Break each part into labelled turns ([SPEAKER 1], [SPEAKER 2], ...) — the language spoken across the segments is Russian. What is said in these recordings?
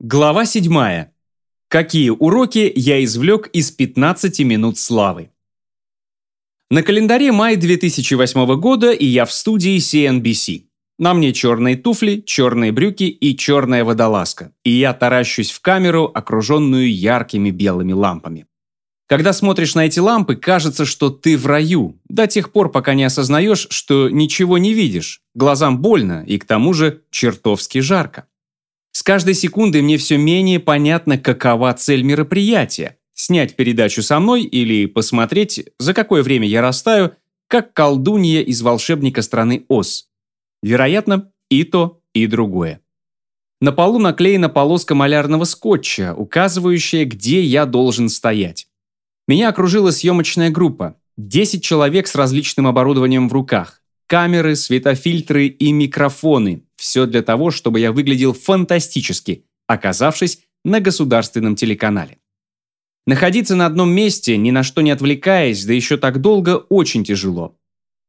[SPEAKER 1] Глава 7. Какие уроки я извлек из 15 минут славы? На календаре май 2008 года, и я в студии CNBC. На мне черные туфли, черные брюки и черная водолазка. И я таращусь в камеру, окруженную яркими белыми лампами. Когда смотришь на эти лампы, кажется, что ты в раю, до тех пор, пока не осознаешь, что ничего не видишь. Глазам больно, и к тому же чертовски жарко. С каждой секундой мне все менее понятно, какова цель мероприятия. Снять передачу со мной или посмотреть, за какое время я растаю, как колдунья из волшебника страны Оз. Вероятно, и то, и другое. На полу наклеена полоска малярного скотча, указывающая, где я должен стоять. Меня окружила съемочная группа. 10 человек с различным оборудованием в руках. Камеры, светофильтры и микрофоны. Все для того, чтобы я выглядел фантастически, оказавшись на государственном телеканале. Находиться на одном месте, ни на что не отвлекаясь, да еще так долго, очень тяжело.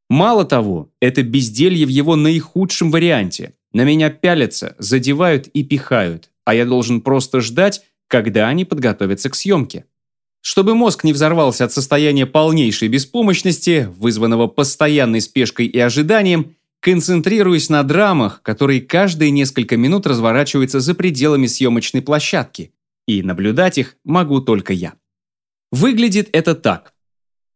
[SPEAKER 1] Мало того, это безделье в его наихудшем варианте. На меня пялятся, задевают и пихают, а я должен просто ждать, когда они подготовятся к съемке. Чтобы мозг не взорвался от состояния полнейшей беспомощности, вызванного постоянной спешкой и ожиданием, концентрируясь на драмах, которые каждые несколько минут разворачиваются за пределами съемочной площадки, и наблюдать их могу только я. Выглядит это так.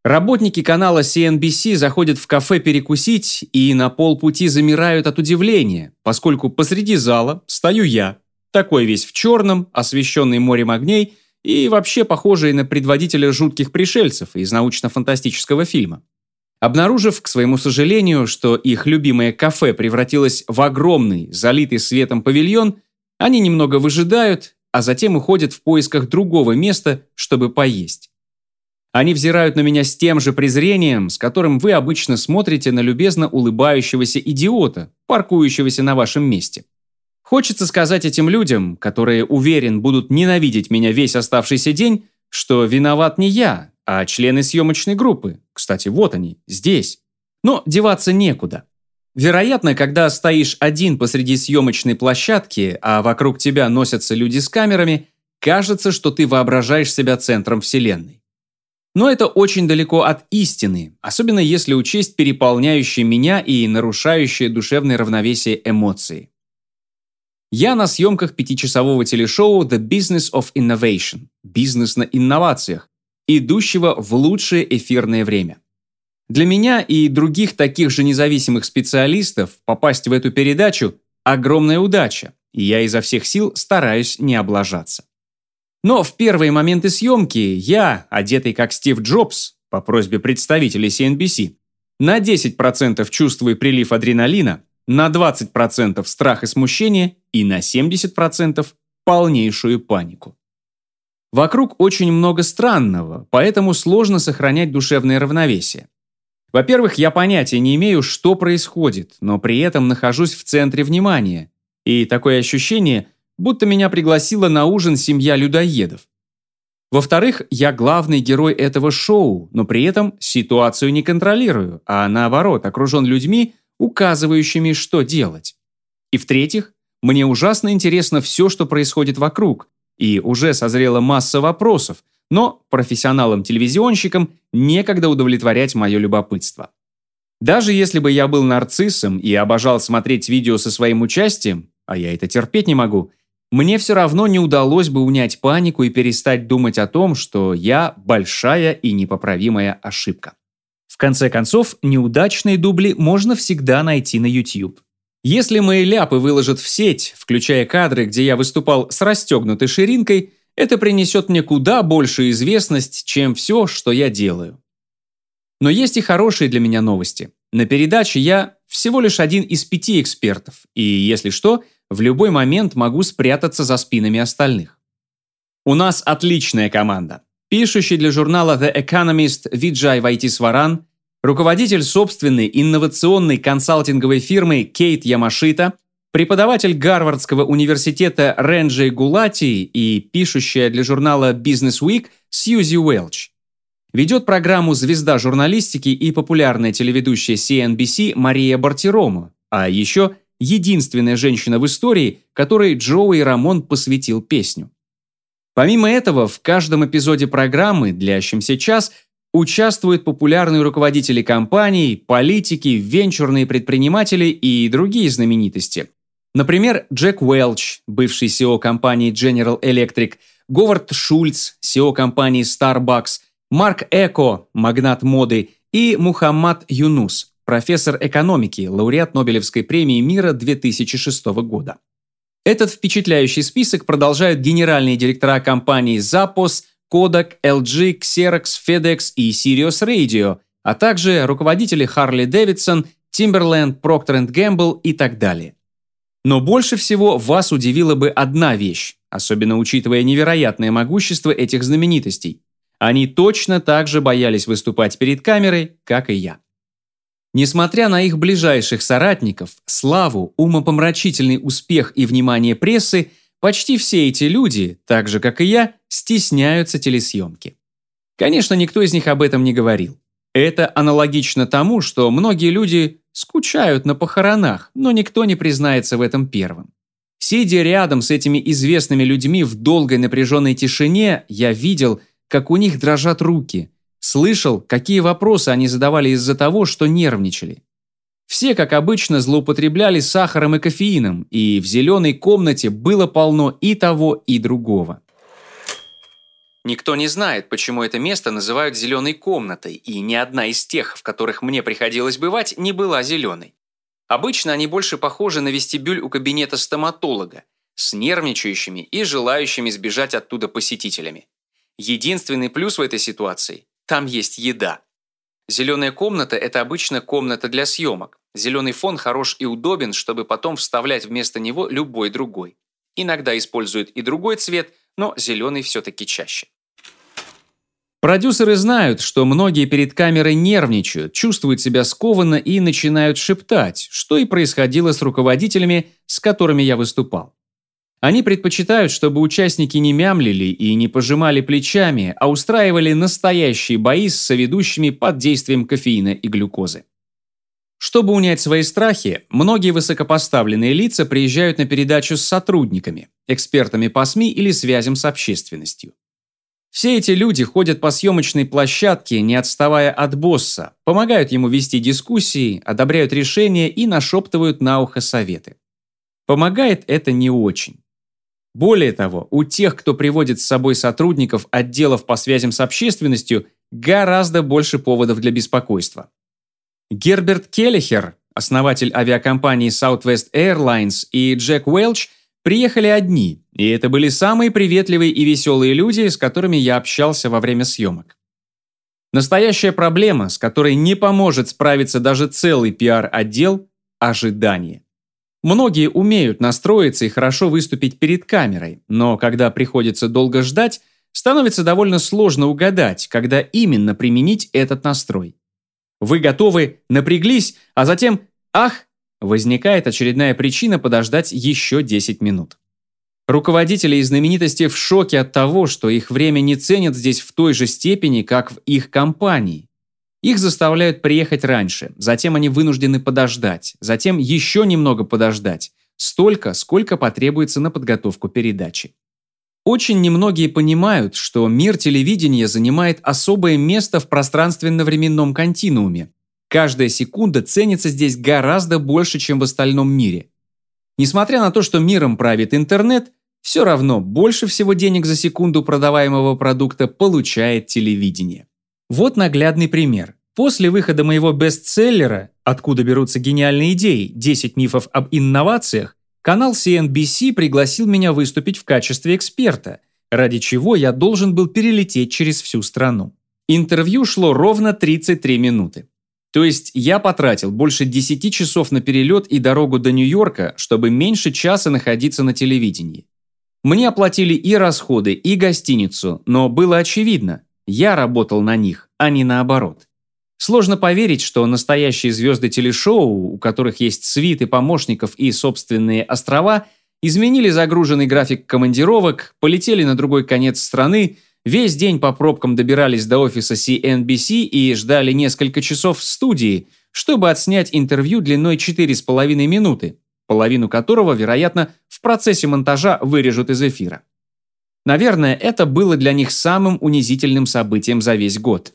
[SPEAKER 1] Работники канала CNBC заходят в кафе перекусить и на полпути замирают от удивления, поскольку посреди зала стою я, такой весь в черном, освещенный морем огней, и вообще похожий на предводителя жутких пришельцев из научно-фантастического фильма. Обнаружив, к своему сожалению, что их любимое кафе превратилось в огромный, залитый светом павильон, они немного выжидают, а затем уходят в поисках другого места, чтобы поесть. Они взирают на меня с тем же презрением, с которым вы обычно смотрите на любезно улыбающегося идиота, паркующегося на вашем месте. Хочется сказать этим людям, которые, уверен, будут ненавидеть меня весь оставшийся день, что виноват не я, а члены съемочной группы. Кстати, вот они, здесь. Но деваться некуда. Вероятно, когда стоишь один посреди съемочной площадки, а вокруг тебя носятся люди с камерами, кажется, что ты воображаешь себя центром вселенной. Но это очень далеко от истины, особенно если учесть переполняющие меня и нарушающие душевное равновесие эмоции. Я на съемках пятичасового телешоу The Business of Innovation – «Бизнес на инновациях», идущего в лучшее эфирное время. Для меня и других таких же независимых специалистов попасть в эту передачу – огромная удача, и я изо всех сил стараюсь не облажаться. Но в первые моменты съемки я, одетый как Стив Джобс, по просьбе представителей CNBC, на 10% чувствую прилив адреналина, на 20% страх и смущение и на 70% полнейшую панику. Вокруг очень много странного, поэтому сложно сохранять душевное равновесие. Во-первых, я понятия не имею, что происходит, но при этом нахожусь в центре внимания. И такое ощущение, будто меня пригласила на ужин семья людоедов. Во-вторых, я главный герой этого шоу, но при этом ситуацию не контролирую, а наоборот, окружен людьми, указывающими, что делать. И в-третьих, мне ужасно интересно все, что происходит вокруг, и уже созрела масса вопросов, но профессионалам-телевизионщикам некогда удовлетворять мое любопытство. Даже если бы я был нарциссом и обожал смотреть видео со своим участием, а я это терпеть не могу, мне все равно не удалось бы унять панику и перестать думать о том, что я большая и непоправимая ошибка. В конце концов, неудачные дубли можно всегда найти на YouTube. Если мои ляпы выложат в сеть, включая кадры, где я выступал с расстегнутой ширинкой, это принесет мне куда большую известность, чем все, что я делаю. Но есть и хорошие для меня новости. На передаче я всего лишь один из пяти экспертов, и, если что, в любой момент могу спрятаться за спинами остальных. У нас отличная команда. Пишущий для журнала The Economist Виджай Вайтисваран руководитель собственной инновационной консалтинговой фирмы Кейт Ямашита, преподаватель Гарвардского университета Ренджи Гулати и пишущая для журнала Business Week Сьюзи Уэлч. Ведет программу «Звезда журналистики» и популярная телеведущая CNBC Мария Бартиромо, а еще единственная женщина в истории, которой Джоуи Рамон посвятил песню. Помимо этого, в каждом эпизоде программы, длящемся час, участвуют популярные руководители компаний, политики, венчурные предприниматели и другие знаменитости. Например, Джек Уэлч, бывший CEO компании General Electric, Говард Шульц, CEO компании Starbucks, Марк Эко, магнат моды, и Мухаммад Юнус, профессор экономики, лауреат Нобелевской премии мира 2006 года. Этот впечатляющий список продолжают генеральные директора компаний Zappos, Kodak, LG, Xerox, FedEx и Sirius Radio, а также руководители Harley Davidson, Timberland, Procter Gamble и так далее. Но больше всего вас удивила бы одна вещь, особенно учитывая невероятное могущество этих знаменитостей. Они точно так же боялись выступать перед камерой, как и я. Несмотря на их ближайших соратников, славу, умопомрачительный успех и внимание прессы, почти все эти люди, так же как и я, стесняются телесъемки. Конечно, никто из них об этом не говорил. Это аналогично тому, что многие люди скучают на похоронах, но никто не признается в этом первым. Сидя рядом с этими известными людьми в долгой напряженной тишине, я видел, как у них дрожат руки, слышал, какие вопросы они задавали из-за того, что нервничали. Все, как обычно, злоупотребляли сахаром и кофеином, и в зеленой комнате было полно и того, и другого. Никто не знает, почему это место называют «зеленой комнатой», и ни одна из тех, в которых мне приходилось бывать, не была зеленой. Обычно они больше похожи на вестибюль у кабинета стоматолога, с нервничающими и желающими сбежать оттуда посетителями. Единственный плюс в этой ситуации – там есть еда. Зеленая комната – это обычно комната для съемок. Зеленый фон хорош и удобен, чтобы потом вставлять вместо него любой другой. Иногда используют и другой цвет, но зеленый все-таки чаще. Продюсеры знают, что многие перед камерой нервничают, чувствуют себя скованно и начинают шептать, что и происходило с руководителями, с которыми я выступал. Они предпочитают, чтобы участники не мямлили и не пожимали плечами, а устраивали настоящие бои с соведущими под действием кофеина и глюкозы. Чтобы унять свои страхи, многие высокопоставленные лица приезжают на передачу с сотрудниками, экспертами по СМИ или связям с общественностью. Все эти люди ходят по съемочной площадке, не отставая от босса, помогают ему вести дискуссии, одобряют решения и нашептывают на ухо советы. Помогает это не очень. Более того, у тех, кто приводит с собой сотрудников отделов по связям с общественностью, гораздо больше поводов для беспокойства. Герберт Келлихер, основатель авиакомпании Southwest Airlines, и Джек Уэлч – Приехали одни, и это были самые приветливые и веселые люди, с которыми я общался во время съемок. Настоящая проблема, с которой не поможет справиться даже целый пиар-отдел – ожидание. Многие умеют настроиться и хорошо выступить перед камерой, но когда приходится долго ждать, становится довольно сложно угадать, когда именно применить этот настрой. Вы готовы, напряглись, а затем «Ах, возникает очередная причина подождать еще 10 минут. Руководители и знаменитости в шоке от того, что их время не ценят здесь в той же степени, как в их компании. Их заставляют приехать раньше, затем они вынуждены подождать, затем еще немного подождать, столько, сколько потребуется на подготовку передачи. Очень немногие понимают, что мир телевидения занимает особое место в пространственно-временном континууме, Каждая секунда ценится здесь гораздо больше, чем в остальном мире. Несмотря на то, что миром правит интернет, все равно больше всего денег за секунду продаваемого продукта получает телевидение. Вот наглядный пример. После выхода моего бестселлера «Откуда берутся гениальные идеи. 10 мифов об инновациях» канал CNBC пригласил меня выступить в качестве эксперта, ради чего я должен был перелететь через всю страну. Интервью шло ровно 33 минуты. То есть я потратил больше 10 часов на перелет и дорогу до Нью-Йорка, чтобы меньше часа находиться на телевидении. Мне оплатили и расходы, и гостиницу, но было очевидно, я работал на них, а не наоборот. Сложно поверить, что настоящие звезды телешоу, у которых есть свиты помощников и собственные острова, изменили загруженный график командировок, полетели на другой конец страны, Весь день по пробкам добирались до офиса CNBC и ждали несколько часов в студии, чтобы отснять интервью длиной 4,5 минуты. половину которого, вероятно, в процессе монтажа вырежут из эфира. Наверное, это было для них самым унизительным событием за весь год.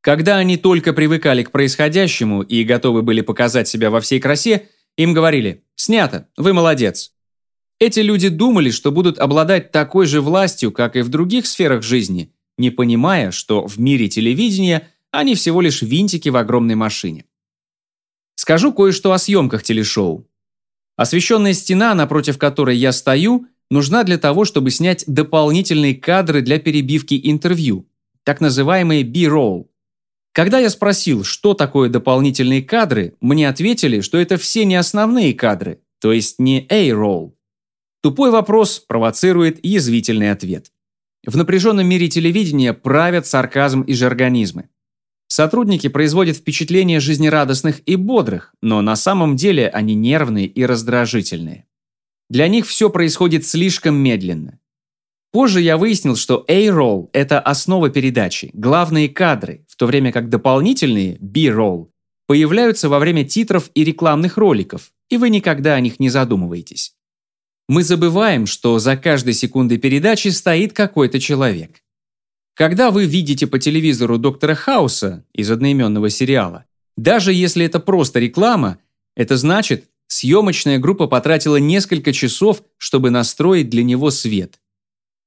[SPEAKER 1] Когда они только привыкали к происходящему и готовы были показать себя во всей красе, им говорили «Снято, вы молодец». Эти люди думали, что будут обладать такой же властью, как и в других сферах жизни, не понимая, что в мире телевидения они всего лишь винтики в огромной машине. Скажу кое-что о съемках телешоу. Освещенная стена, напротив которой я стою, нужна для того, чтобы снять дополнительные кадры для перебивки интервью, так называемые B-roll. Когда я спросил, что такое дополнительные кадры, мне ответили, что это все не основные кадры, то есть не A-roll. Тупой вопрос провоцирует язвительный ответ. В напряженном мире телевидения правят сарказм и жаргонизмы. Сотрудники производят впечатление жизнерадостных и бодрых, но на самом деле они нервные и раздражительные. Для них все происходит слишком медленно. Позже я выяснил, что A-roll – это основа передачи, главные кадры, в то время как дополнительные B-roll появляются во время титров и рекламных роликов, и вы никогда о них не задумываетесь. Мы забываем, что за каждой секундой передачи стоит какой-то человек. Когда вы видите по телевизору доктора Хауса из одноименного сериала, даже если это просто реклама, это значит, съемочная группа потратила несколько часов, чтобы настроить для него свет.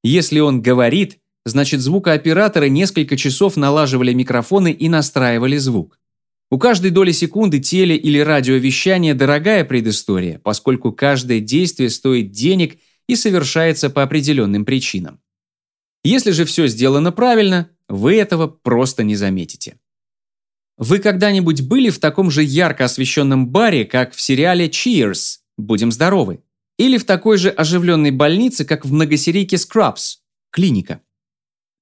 [SPEAKER 1] Если он говорит, значит звукооператоры несколько часов налаживали микрофоны и настраивали звук. У каждой доли секунды теле- или радиовещание дорогая предыстория, поскольку каждое действие стоит денег и совершается по определенным причинам. Если же все сделано правильно, вы этого просто не заметите. Вы когда-нибудь были в таком же ярко освещенном баре, как в сериале Cheers «Будем здоровы»? Или в такой же оживленной больнице, как в многосерийке Scrubs «Клиника»?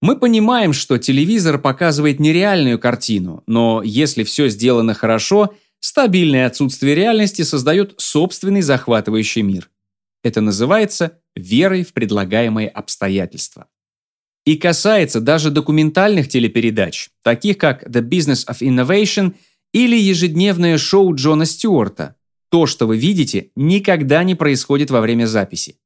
[SPEAKER 1] Мы понимаем, что телевизор показывает нереальную картину, но если все сделано хорошо, стабильное отсутствие реальности создает собственный захватывающий мир. Это называется верой в предлагаемые обстоятельства. И касается даже документальных телепередач, таких как The Business of Innovation или ежедневное шоу Джона Стюарта. То, что вы видите, никогда не происходит во время записи.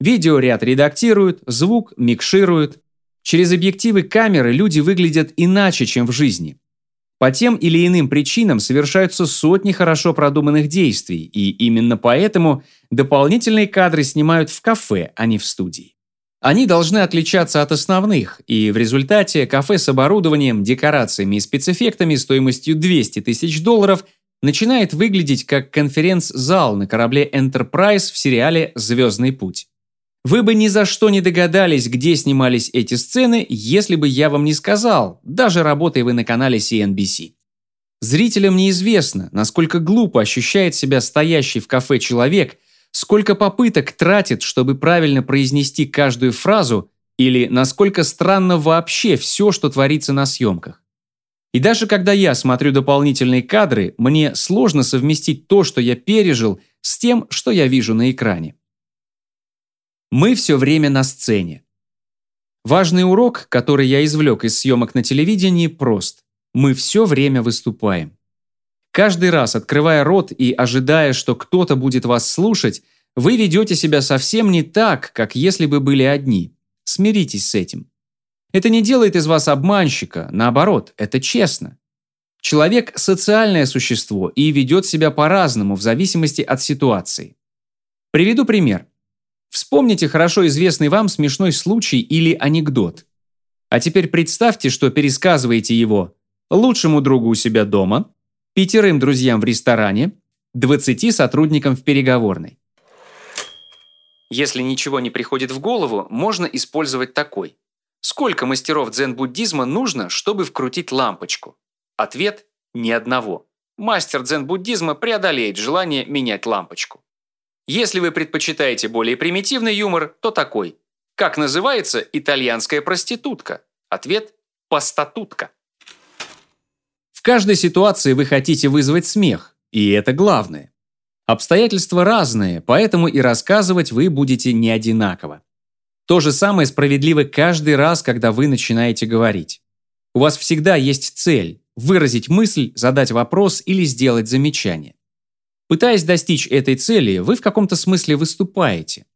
[SPEAKER 1] Видеоряд редактируют, звук микшируют. Через объективы камеры люди выглядят иначе, чем в жизни. По тем или иным причинам совершаются сотни хорошо продуманных действий, и именно поэтому дополнительные кадры снимают в кафе, а не в студии. Они должны отличаться от основных, и в результате кафе с оборудованием, декорациями и спецэффектами стоимостью 200 тысяч долларов начинает выглядеть как конференц-зал на корабле Enterprise в сериале «Звездный путь». Вы бы ни за что не догадались, где снимались эти сцены, если бы я вам не сказал, даже работая вы на канале CNBC. Зрителям неизвестно, насколько глупо ощущает себя стоящий в кафе человек – сколько попыток тратит, чтобы правильно произнести каждую фразу, или насколько странно вообще все, что творится на съемках. И даже когда я смотрю дополнительные кадры, мне сложно совместить то, что я пережил, с тем, что я вижу на экране. Мы все время на сцене. Важный урок, который я извлек из съемок на телевидении, прост. Мы все время выступаем. Каждый раз, открывая рот и ожидая, что кто-то будет вас слушать, вы ведете себя совсем не так, как если бы были одни. Смиритесь с этим. Это не делает из вас обманщика, наоборот, это честно. Человек – социальное существо и ведет себя по-разному в зависимости от ситуации. Приведу пример. Вспомните хорошо известный вам смешной случай или анекдот. А теперь представьте, что пересказываете его лучшему другу у себя дома, пятерым друзьям в ресторане, 20 сотрудникам в переговорной. Если ничего не приходит в голову, можно использовать такой. Сколько мастеров дзен-буддизма нужно, чтобы вкрутить лампочку? Ответ – ни одного. Мастер дзен-буддизма преодолеет желание менять лампочку. Если вы предпочитаете более примитивный юмор, то такой. Как называется итальянская проститутка? Ответ – пастатутка. В каждой ситуации вы хотите вызвать смех, и это главное. Обстоятельства разные, поэтому и рассказывать вы будете не одинаково. То же самое справедливо каждый раз, когда вы начинаете говорить. У вас всегда есть цель – выразить мысль, задать вопрос или сделать замечание. Пытаясь достичь этой цели, вы в каком-то смысле выступаете.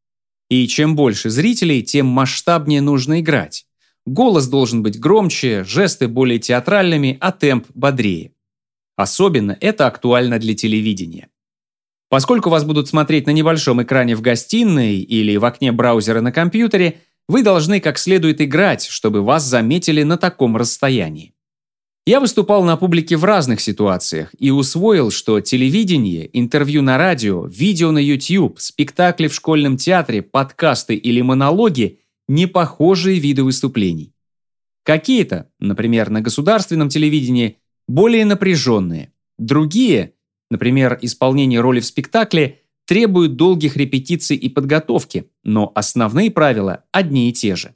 [SPEAKER 1] И чем больше зрителей, тем масштабнее нужно играть. Голос должен быть громче, жесты более театральными, а темп бодрее. Особенно это актуально для телевидения. Поскольку вас будут смотреть на небольшом экране в гостиной или в окне браузера на компьютере, вы должны как следует играть, чтобы вас заметили на таком расстоянии. Я выступал на публике в разных ситуациях и усвоил, что телевидение, интервью на радио, видео на YouTube, спектакли в школьном театре, подкасты или монологи – не похожие виды выступлений. Какие-то, например, на государственном телевидении, более напряженные. Другие, например, исполнение роли в спектакле, требуют долгих репетиций и подготовки, но основные правила одни и те же.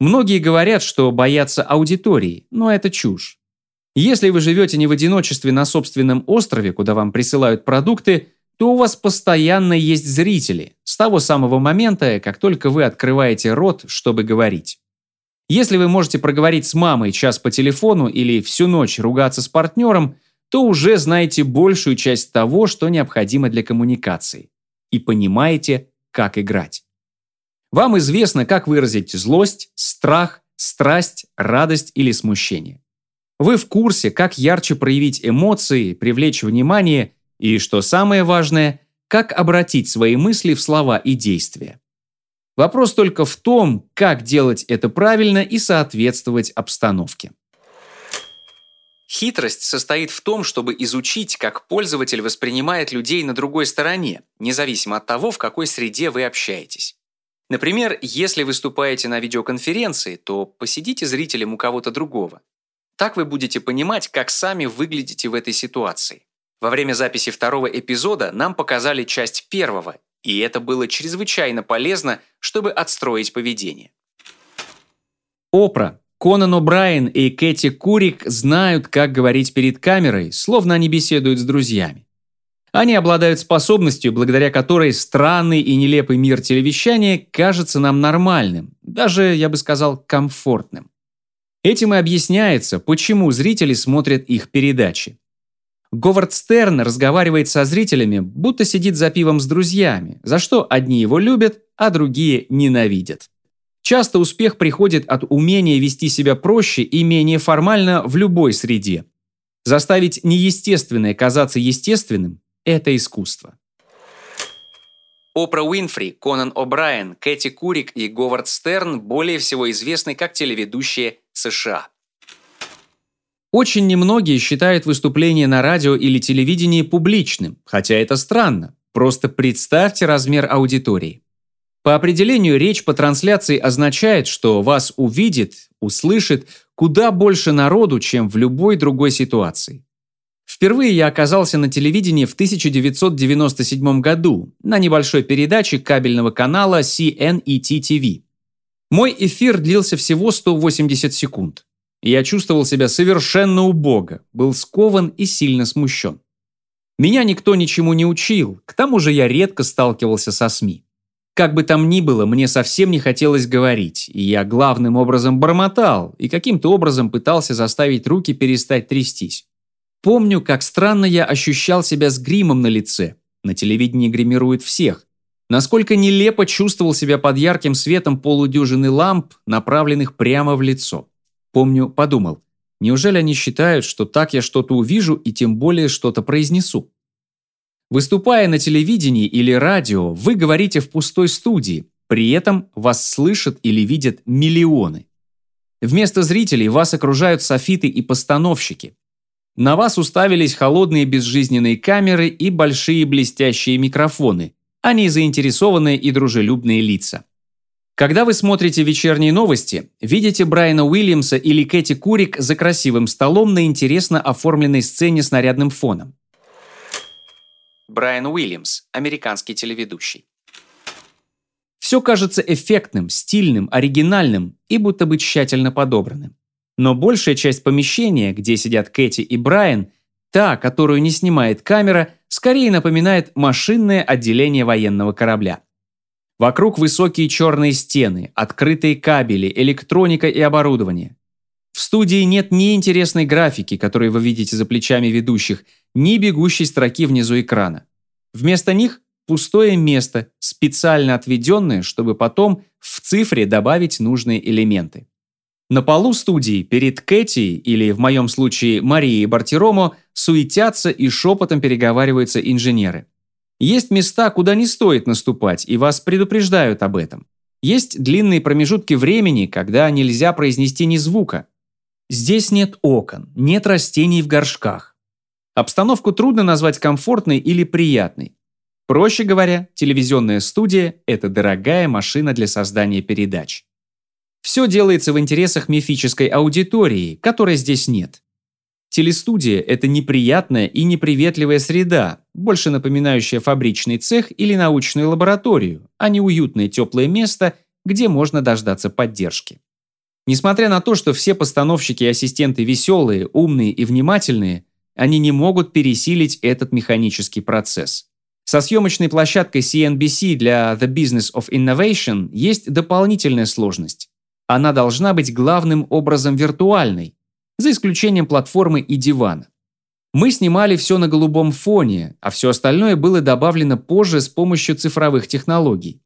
[SPEAKER 1] Многие говорят, что боятся аудитории, но это чушь. Если вы живете не в одиночестве на собственном острове, куда вам присылают продукты, то у вас постоянно есть зрители, с того самого момента, как только вы открываете рот, чтобы говорить. Если вы можете проговорить с мамой час по телефону или всю ночь ругаться с партнером, то уже знаете большую часть того, что необходимо для коммуникации. И понимаете, как играть. Вам известно, как выразить злость, страх, страсть, радость или смущение. Вы в курсе, как ярче проявить эмоции, привлечь внимание и, что самое важное, как обратить свои мысли в слова и действия. Вопрос только в том, как делать это правильно и соответствовать обстановке. Хитрость состоит в том, чтобы изучить, как пользователь воспринимает людей на другой стороне, независимо от того, в какой среде вы общаетесь. Например, если выступаете на видеоконференции, то посидите зрителем у кого-то другого. Так вы будете понимать, как сами выглядите в этой ситуации. Во время записи второго эпизода нам показали часть первого, и это было чрезвычайно полезно, чтобы отстроить поведение. Опра, Конан О'Брайен и Кэти Курик знают, как говорить перед камерой, словно они беседуют с друзьями. Они обладают способностью, благодаря которой странный и нелепый мир телевещания кажется нам нормальным, даже, я бы сказал, комфортным. Этим и объясняется, почему зрители смотрят их передачи. Говард Стерн разговаривает со зрителями, будто сидит за пивом с друзьями, за что одни его любят, а другие ненавидят. Часто успех приходит от умения вести себя проще и менее формально в любой среде. Заставить неестественное казаться естественным – это искусство. Опра Уинфри, Конан О'Брайен, Кэти Курик и Говард Стерн более всего известны как телеведущие США. Очень немногие считают выступление на радио или телевидении публичным, хотя это странно. Просто представьте размер аудитории. По определению речь по трансляции означает, что вас увидит, услышит куда больше народу, чем в любой другой ситуации. Впервые я оказался на телевидении в 1997 году на небольшой передаче кабельного канала CNET-TV. Мой эфир длился всего 180 секунд. Я чувствовал себя совершенно убого, был скован и сильно смущен. Меня никто ничему не учил, к тому же я редко сталкивался со СМИ. Как бы там ни было, мне совсем не хотелось говорить, и я главным образом бормотал и каким-то образом пытался заставить руки перестать трястись. Помню, как странно я ощущал себя с гримом на лице. На телевидении гримируют всех. Насколько нелепо чувствовал себя под ярким светом полудюжины ламп, направленных прямо в лицо. Помню, подумал, неужели они считают, что так я что-то увижу и тем более что-то произнесу? Выступая на телевидении или радио, вы говорите в пустой студии, при этом вас слышат или видят миллионы. Вместо зрителей вас окружают софиты и постановщики, на вас уставились холодные безжизненные камеры и большие блестящие микрофоны, а не заинтересованные и дружелюбные лица. Когда вы смотрите вечерние новости, видите Брайана Уильямса или Кэти Курик за красивым столом на интересно оформленной сцене с нарядным фоном. Брайан Уильямс, американский телеведущий. Все кажется эффектным, стильным, оригинальным и будто бы тщательно подобранным. Но большая часть помещения, где сидят Кэти и Брайан, та, которую не снимает камера, скорее напоминает машинное отделение военного корабля. Вокруг высокие черные стены, открытые кабели, электроника и оборудование. В студии нет ни интересной графики, которую вы видите за плечами ведущих, ни бегущей строки внизу экрана. Вместо них пустое место, специально отведенное, чтобы потом в цифре добавить нужные элементы. На полу студии перед Кэти, или в моем случае Марией Бартиромо, суетятся и шепотом переговариваются инженеры. Есть места, куда не стоит наступать, и вас предупреждают об этом. Есть длинные промежутки времени, когда нельзя произнести ни звука. Здесь нет окон, нет растений в горшках. Обстановку трудно назвать комфортной или приятной. Проще говоря, телевизионная студия – это дорогая машина для создания передач. Все делается в интересах мифической аудитории, которой здесь нет. Телестудия – это неприятная и неприветливая среда, больше напоминающая фабричный цех или научную лабораторию, а не уютное теплое место, где можно дождаться поддержки. Несмотря на то, что все постановщики и ассистенты веселые, умные и внимательные, они не могут пересилить этот механический процесс. Со съемочной площадкой CNBC для The Business of Innovation есть дополнительная сложность. Она должна быть главным образом виртуальной, за исключением платформы и дивана. Мы снимали все на голубом фоне, а все остальное было добавлено позже с помощью цифровых технологий.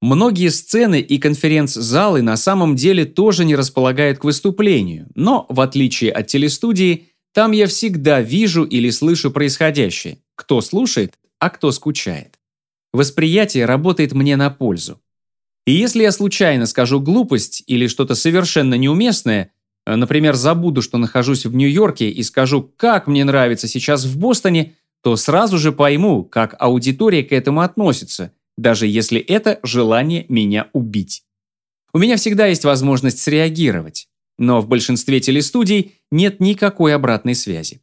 [SPEAKER 1] Многие сцены и конференц-залы на самом деле тоже не располагают к выступлению, но, в отличие от телестудии, там я всегда вижу или слышу происходящее, кто слушает, а кто скучает. Восприятие работает мне на пользу. И если я случайно скажу глупость или что-то совершенно неуместное, например, забуду, что нахожусь в Нью-Йорке и скажу, как мне нравится сейчас в Бостоне, то сразу же пойму, как аудитория к этому относится, даже если это желание меня убить. У меня всегда есть возможность среагировать, но в большинстве телестудий нет никакой обратной связи.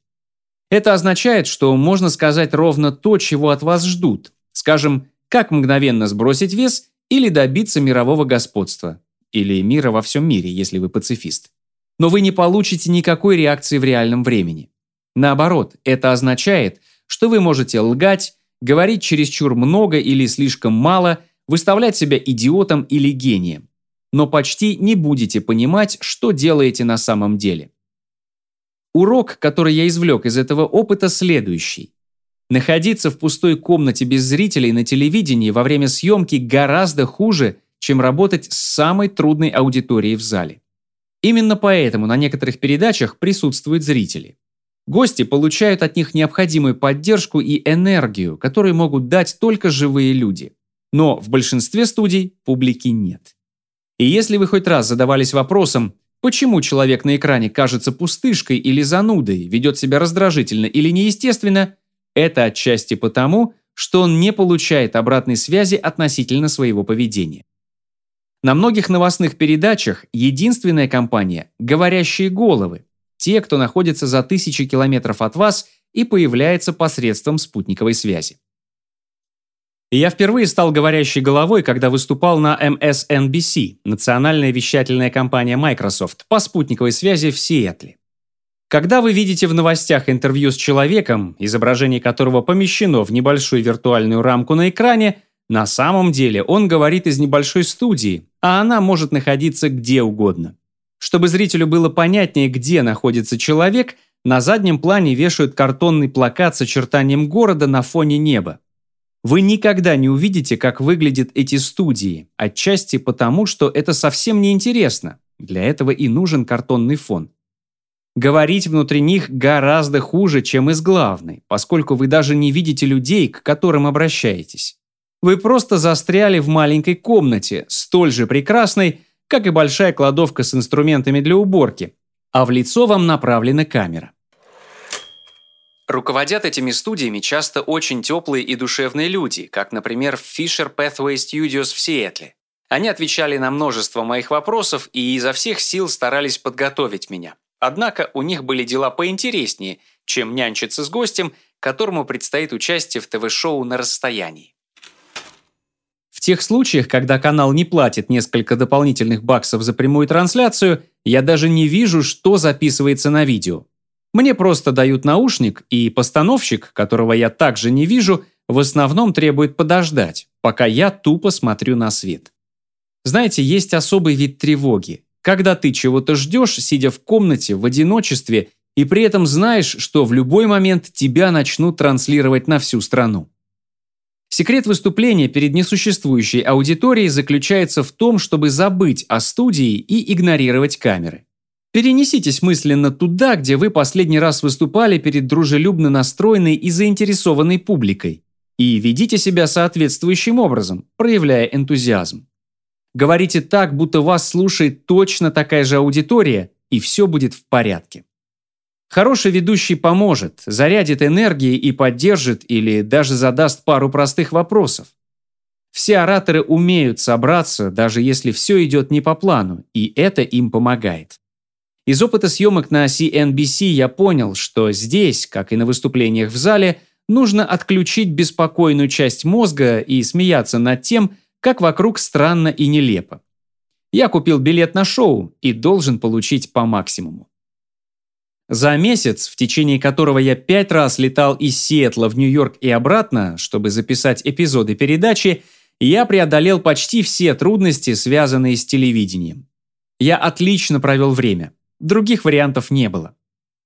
[SPEAKER 1] Это означает, что можно сказать ровно то, чего от вас ждут. Скажем, как мгновенно сбросить вес или добиться мирового господства. Или мира во всем мире, если вы пацифист. Но вы не получите никакой реакции в реальном времени. Наоборот, это означает, что вы можете лгать, говорить чересчур много или слишком мало, выставлять себя идиотом или гением. Но почти не будете понимать, что делаете на самом деле. Урок, который я извлек из этого опыта, следующий. Находиться в пустой комнате без зрителей на телевидении во время съемки гораздо хуже, чем работать с самой трудной аудиторией в зале. Именно поэтому на некоторых передачах присутствуют зрители. Гости получают от них необходимую поддержку и энергию, которую могут дать только живые люди. Но в большинстве студий публики нет. И если вы хоть раз задавались вопросом, Почему человек на экране кажется пустышкой или занудой, ведет себя раздражительно или неестественно? Это отчасти потому, что он не получает обратной связи относительно своего поведения. На многих новостных передачах единственная компания – говорящие головы, те, кто находится за тысячи километров от вас и появляется посредством спутниковой связи. Я впервые стал говорящей головой, когда выступал на MSNBC, национальная вещательная компания Microsoft, по спутниковой связи в Сиэтле. Когда вы видите в новостях интервью с человеком, изображение которого помещено в небольшую виртуальную рамку на экране, на самом деле он говорит из небольшой студии, а она может находиться где угодно. Чтобы зрителю было понятнее, где находится человек, на заднем плане вешают картонный плакат с очертанием города на фоне неба. Вы никогда не увидите, как выглядят эти студии, отчасти потому, что это совсем не интересно. Для этого и нужен картонный фон. Говорить внутри них гораздо хуже, чем из главной, поскольку вы даже не видите людей, к которым обращаетесь. Вы просто застряли в маленькой комнате, столь же прекрасной, как и большая кладовка с инструментами для уборки, а в лицо вам направлена камера. Руководят этими студиями часто очень теплые и душевные люди, как, например, Fisher Pathway Studios в Сиэтле. Они отвечали на множество моих вопросов и изо всех сил старались подготовить меня. Однако у них были дела поинтереснее, чем нянчиться с гостем, которому предстоит участие в ТВ-шоу на расстоянии. Тех случаях, когда канал не платит несколько дополнительных баксов за прямую трансляцию, я даже не вижу, что записывается на видео. Мне просто дают наушник, и постановщик, которого я также не вижу, в основном требует подождать, пока я тупо смотрю на свет. Знаете, есть особый вид тревоги. Когда ты чего-то ждешь, сидя в комнате, в одиночестве, и при этом знаешь, что в любой момент тебя начнут транслировать на всю страну. Секрет выступления перед несуществующей аудиторией заключается в том, чтобы забыть о студии и игнорировать камеры. Перенеситесь мысленно туда, где вы последний раз выступали перед дружелюбно настроенной и заинтересованной публикой, и ведите себя соответствующим образом, проявляя энтузиазм. Говорите так, будто вас слушает точно такая же аудитория, и все будет в порядке. Хороший ведущий поможет, зарядит энергией и поддержит или даже задаст пару простых вопросов. Все ораторы умеют собраться, даже если все идет не по плану, и это им помогает. Из опыта съемок на CNBC я понял, что здесь, как и на выступлениях в зале, нужно отключить беспокойную часть мозга и смеяться над тем, как вокруг странно и нелепо. Я купил билет на шоу и должен получить по максимуму. За месяц, в течение которого я пять раз летал из Сиэтла в Нью-Йорк и обратно, чтобы записать эпизоды передачи, я преодолел почти все трудности, связанные с телевидением. Я отлично провел время. Других вариантов не было.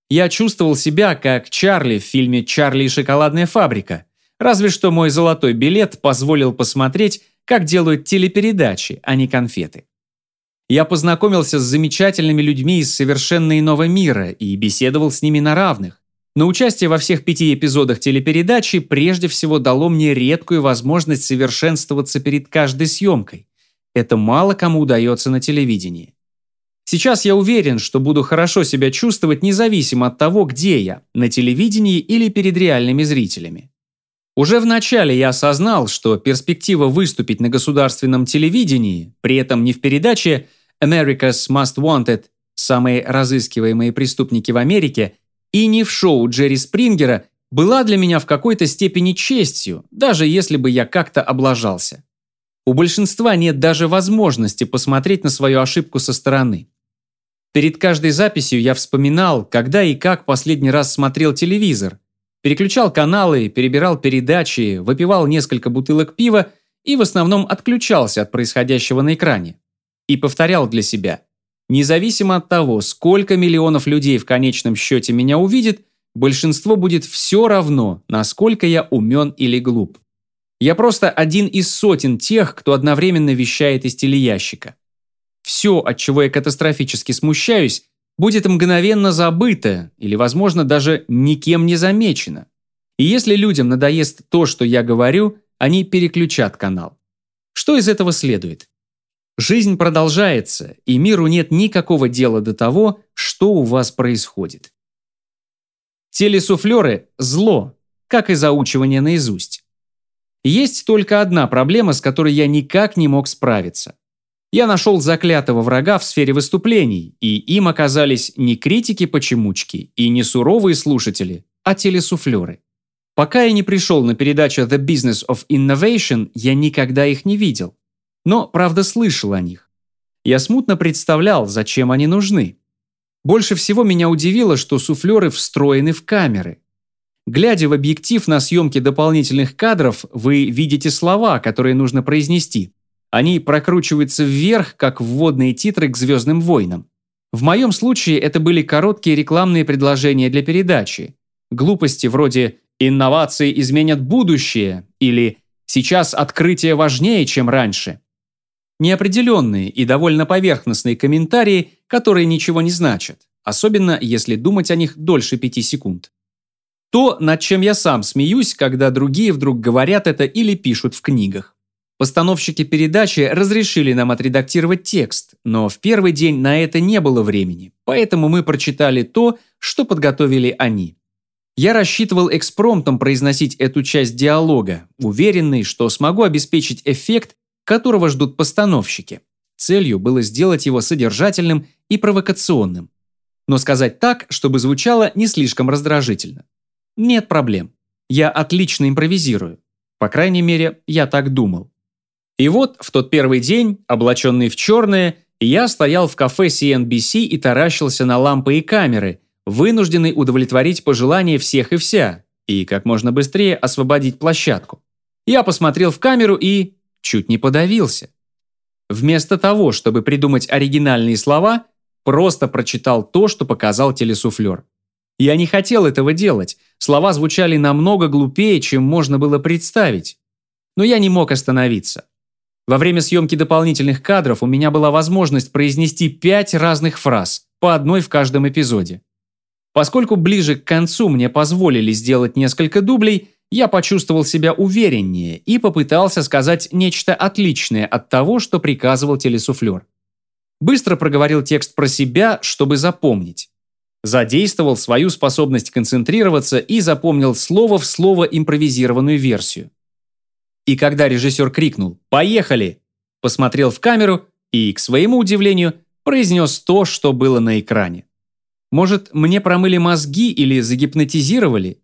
[SPEAKER 1] Я чувствовал себя как Чарли в фильме «Чарли и шоколадная фабрика», разве что мой золотой билет позволил посмотреть, как делают телепередачи, а не конфеты я познакомился с замечательными людьми из совершенно иного мира и беседовал с ними на равных. Но участие во всех пяти эпизодах телепередачи прежде всего дало мне редкую возможность совершенствоваться перед каждой съемкой. Это мало кому удается на телевидении. Сейчас я уверен, что буду хорошо себя чувствовать независимо от того, где я, на телевидении или перед реальными зрителями. Уже в начале я осознал, что перспектива выступить на государственном телевидении, при этом не в передаче – America's Most Wanted, самые разыскиваемые преступники в Америке, и не в шоу Джерри Спрингера была для меня в какой-то степени честью, даже если бы я как-то облажался. У большинства нет даже возможности посмотреть на свою ошибку со стороны. Перед каждой записью я вспоминал, когда и как последний раз смотрел телевизор, переключал каналы, перебирал передачи, выпивал несколько бутылок пива и в основном отключался от происходящего на экране и повторял для себя. Независимо от того, сколько миллионов людей в конечном счете меня увидит, большинство будет все равно, насколько я умен или глуп. Я просто один из сотен тех, кто одновременно вещает из телеящика. Все, от чего я катастрофически смущаюсь, будет мгновенно забыто или, возможно, даже никем не замечено. И если людям надоест то, что я говорю, они переключат канал. Что из этого следует? Жизнь продолжается, и миру нет никакого дела до того, что у вас происходит. Телесуфлеры – зло, как и заучивание наизусть. Есть только одна проблема, с которой я никак не мог справиться. Я нашел заклятого врага в сфере выступлений, и им оказались не критики-почемучки и не суровые слушатели, а телесуфлеры. Пока я не пришел на передачу The Business of Innovation, я никогда их не видел но, правда, слышал о них. Я смутно представлял, зачем они нужны. Больше всего меня удивило, что суфлеры встроены в камеры. Глядя в объектив на съемке дополнительных кадров, вы видите слова, которые нужно произнести. Они прокручиваются вверх, как вводные титры к «Звездным войнам». В моем случае это были короткие рекламные предложения для передачи. Глупости вроде «Инновации изменят будущее» или «Сейчас открытие важнее, чем раньше» неопределенные и довольно поверхностные комментарии, которые ничего не значат, особенно если думать о них дольше пяти секунд. То, над чем я сам смеюсь, когда другие вдруг говорят это или пишут в книгах. Постановщики передачи разрешили нам отредактировать текст, но в первый день на это не было времени, поэтому мы прочитали то, что подготовили они. Я рассчитывал экспромтом произносить эту часть диалога, уверенный, что смогу обеспечить эффект которого ждут постановщики. Целью было сделать его содержательным и провокационным. Но сказать так, чтобы звучало не слишком раздражительно. Нет проблем. Я отлично импровизирую. По крайней мере, я так думал. И вот в тот первый день, облаченный в черное, я стоял в кафе CNBC и таращился на лампы и камеры, вынужденный удовлетворить пожелания всех и вся, и как можно быстрее освободить площадку. Я посмотрел в камеру и чуть не подавился. Вместо того, чтобы придумать оригинальные слова, просто прочитал то, что показал телесуфлер. Я не хотел этого делать, слова звучали намного глупее, чем можно было представить. Но я не мог остановиться. Во время съемки дополнительных кадров у меня была возможность произнести пять разных фраз, по одной в каждом эпизоде. Поскольку ближе к концу мне позволили сделать несколько дублей, я почувствовал себя увереннее и попытался сказать нечто отличное от того, что приказывал телесуфлер. Быстро проговорил текст про себя, чтобы запомнить. Задействовал свою способность концентрироваться и запомнил слово в слово импровизированную версию. И когда режиссер крикнул «Поехали!», посмотрел в камеру и, к своему удивлению, произнес то, что было на экране. Может, мне промыли мозги или загипнотизировали?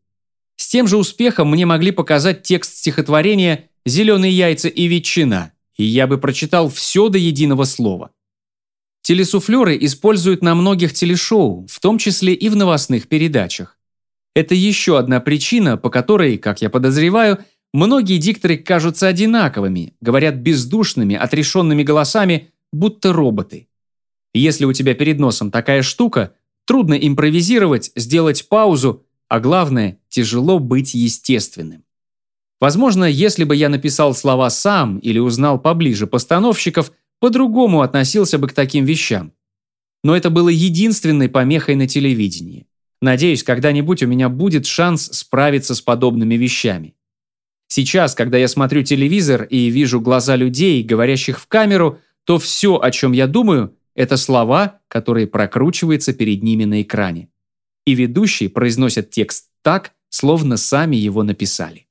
[SPEAKER 1] С тем же успехом мне могли показать текст стихотворения «Зеленые яйца и ветчина», и я бы прочитал все до единого слова. Телесуфлеры используют на многих телешоу, в том числе и в новостных передачах. Это еще одна причина, по которой, как я подозреваю, многие дикторы кажутся одинаковыми, говорят бездушными, отрешенными голосами, будто роботы. Если у тебя перед носом такая штука, трудно импровизировать, сделать паузу, а главное, тяжело быть естественным. Возможно, если бы я написал слова сам или узнал поближе постановщиков, по-другому относился бы к таким вещам. Но это было единственной помехой на телевидении. Надеюсь, когда-нибудь у меня будет шанс справиться с подобными вещами. Сейчас, когда я смотрю телевизор и вижу глаза людей, говорящих в камеру, то все, о чем я думаю, это слова, которые прокручиваются перед ними на экране и ведущий произносят текст так, словно сами его написали.